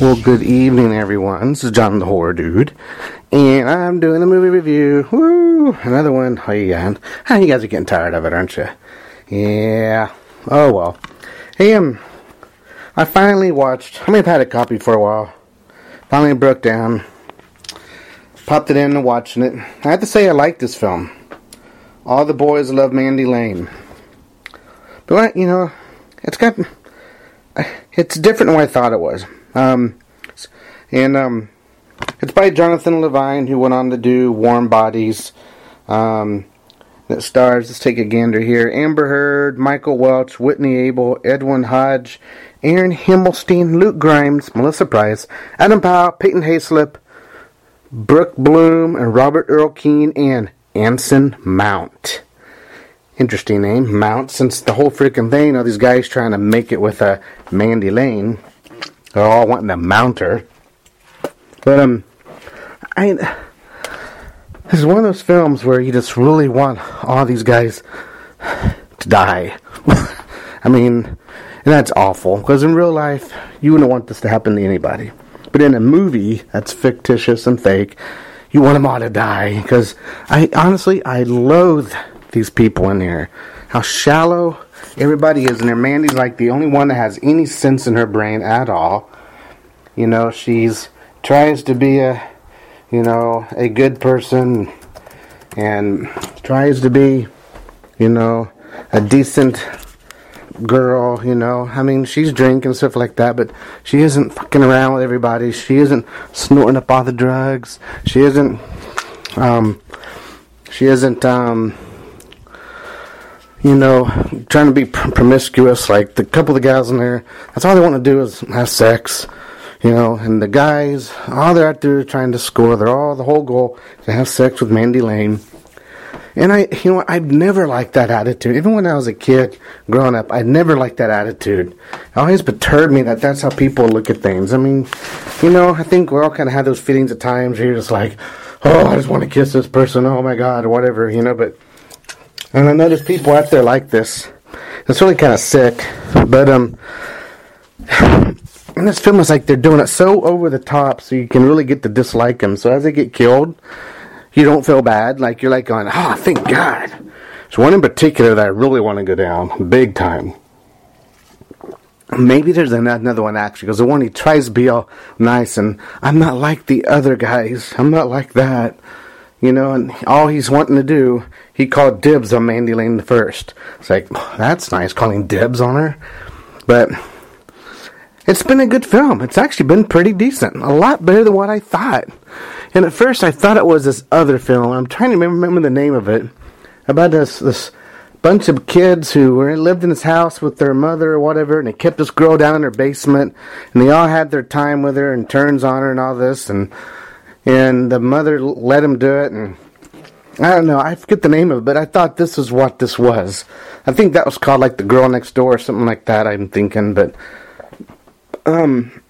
Well, good evening, everyone. This is John the Horror Dude, and I'm doing a movie review. Woo! Another one. You guys? How you guys are getting tired of it, aren't you? Yeah. Oh well. Hey, um, I finally watched. I mean, I've had a copy for a while. Finally broke down. Popped it in and watching it. I have to say, I like this film. All the boys love Mandy Lane, but you know, it's got. It's different than what I thought it was. Um, and um, it's by Jonathan Levine, who went on to do Warm Bodies. Um, that stars, let's take a gander here Amber Heard, Michael Welch, Whitney Able, Edwin Hodge, Aaron Himmelstein, Luke Grimes, Melissa Price, Adam Powell, Peyton Hayslip, Brooke Bloom, and Robert Earl Keen, and Anson Mount. Interesting name, Mount, since the whole freaking thing, all these guys trying to make it with a Mandy Lane. They're all wanting to mount her. But um, I this is one of those films where you just really want all these guys to die. I mean, and that's awful because in real life you wouldn't want this to happen to anybody. But in a movie that's fictitious and fake, you want them all to die because I honestly I loathe these people in here. How shallow everybody is in there. Mandy's like the only one that has any sense in her brain at all. You know, she's tries to be a you know, a good person and tries to be, you know, a decent girl, you know. I mean, she's drinking stuff like that, but she isn't fucking around with everybody. She isn't snorting up all the drugs. She isn't um she isn't um you know, trying to be promiscuous. Like the couple of the guys in there, that's all they want to do is have sex, you know. And the guys, all they're out there trying to score. They're all the whole goal to have sex with Mandy Lane. And I, you know, I've never liked that attitude. Even when I was a kid growing up, I never liked that attitude. It always perturbed me that that's how people look at things. I mean, you know, I think we all kind of have those feelings at times where you're just like, oh, I just want to kiss this person, oh my God, or whatever, you know, but and I know there's people out there like this. It's really kind of sick, but um, and this film is like they're doing it so over the top, so you can really get to dislike them. So as they get killed, you don't feel bad. Like you're like going, oh, thank God. There's one in particular that I really want to go down big time. Maybe there's another one actually, because the one he tries to be all nice, and I'm not like the other guys. I'm not like that. You know, and all he's wanting to do, he called dibs on Mandy Lane the first. It's like, that's nice, calling dibs on her. But it's been a good film. It's actually been pretty decent. A lot better than what I thought. And at first I thought it was this other film. I'm trying to remember the name of it. About this this bunch of kids who were lived in this house with their mother or whatever, and they kept this girl down in her basement, and they all had their time with her and turns on her and all this, and and the mother let him do it and I don't know, I forget the name of it, but I thought this was what this was. I think that was called like the girl next door or something like that, I'm thinking, but um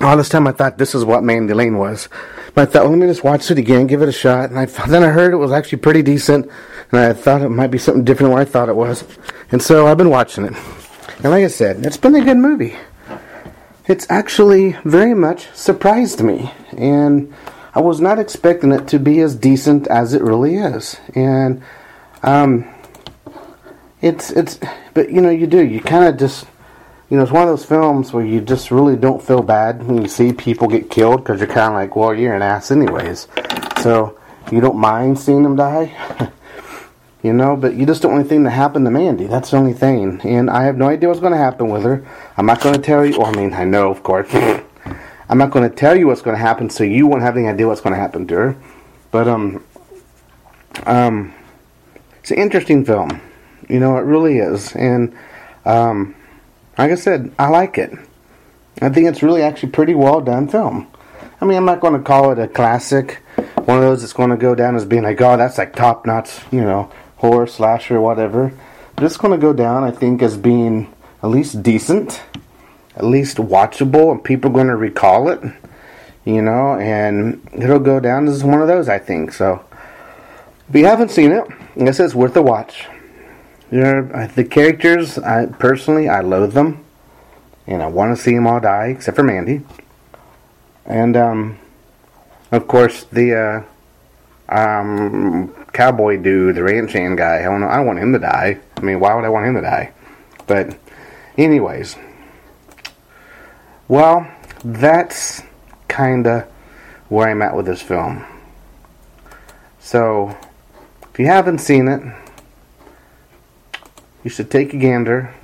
all this time I thought this is what Mandy Lane was. But I thought, well, let me just watch it again, give it a shot. And I, then I heard it was actually pretty decent, and I thought it might be something different than what I thought it was. And so I've been watching it. And like I said, it's been a good movie it's actually very much surprised me. And I was not expecting it to be as decent as it really is. And um, it's it's but you know you do you kind of just you know it's one of those films where you just really don't feel bad when you see people get killed because you're kind of like well you're an ass anyways so you don't mind seeing them die you know, but you just don't want anything to happen to Mandy. That's the only thing. And I have no idea what's going to happen with her. I'm not going to tell you. Well, I mean, I know, of course. I'm not going to tell you what's going to happen, so you won't have any idea what's going to happen to her. But um, um, it's an interesting film. You know, it really is. And um, like I said, I like it. I think it's really actually pretty well done film. I mean, I'm not going to call it a classic, one of those that's going to go down as being like, oh, that's like top notch, you know, horror, slasher, whatever. But it's going to go down, I think, as being at least decent, at least watchable, and people going to recall it, you know, and it'll go down as one of those, I think. So, if you haven't seen it, I guess it's worth a watch. You know, the characters, I personally, I loathe them, and I want to see them all die, except for Mandy. And, um, of course, the, uh, um, cowboy dude, the ranch hand guy, I don't know, I don't want him to die. I mean, why would I want him to die? But, anyways. Well, that's kinda where I'm at with this film. So, if you haven't seen it, you should take a gander,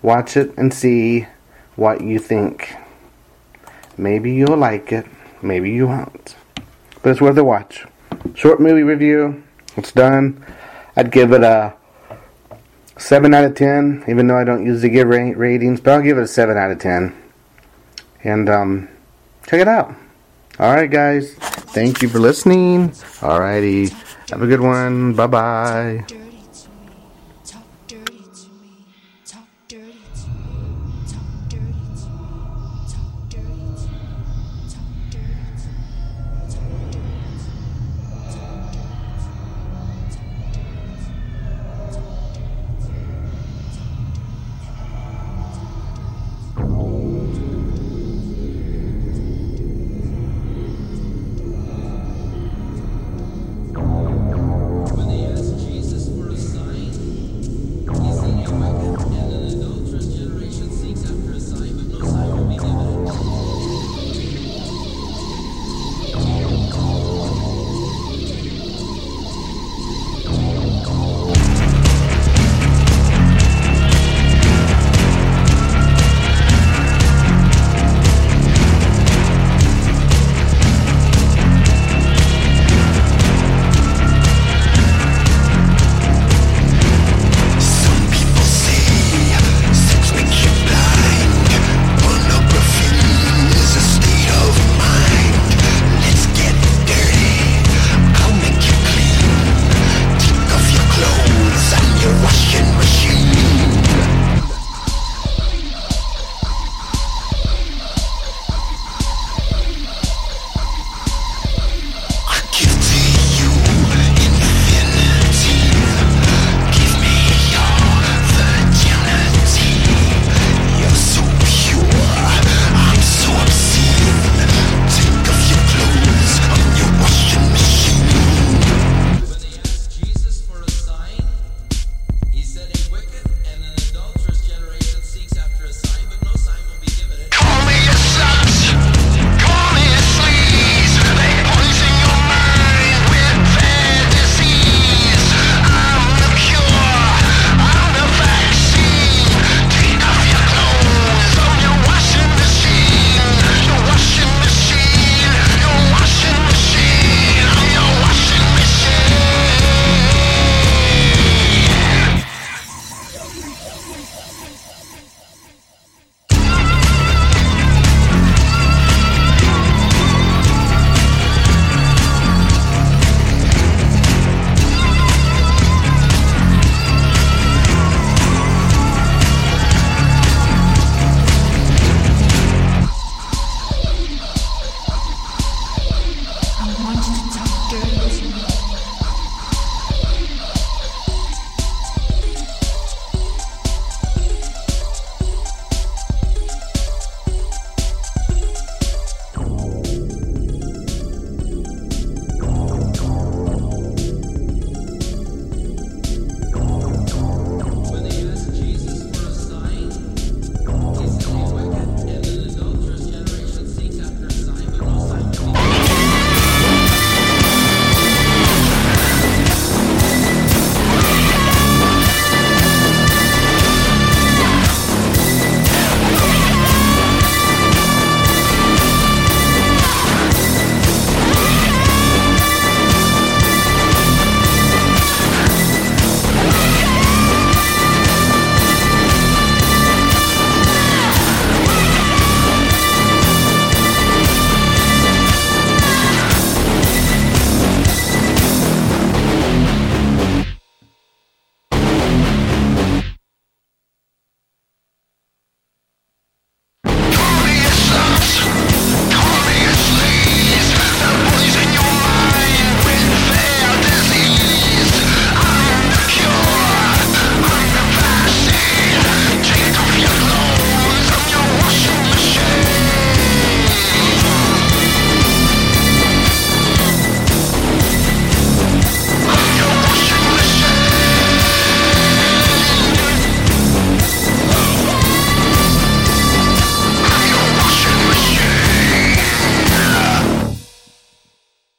watch it, and see what you think. Maybe you'll like it, maybe you won't. But it's worth a watch. Short movie review, it's done. I'd give it a 7 out of 10, even though I don't usually give ratings, but I'll give it a 7 out of 10. And um, check it out. Alright, guys. Thank you for listening. Alrighty. Have a good one. Bye bye.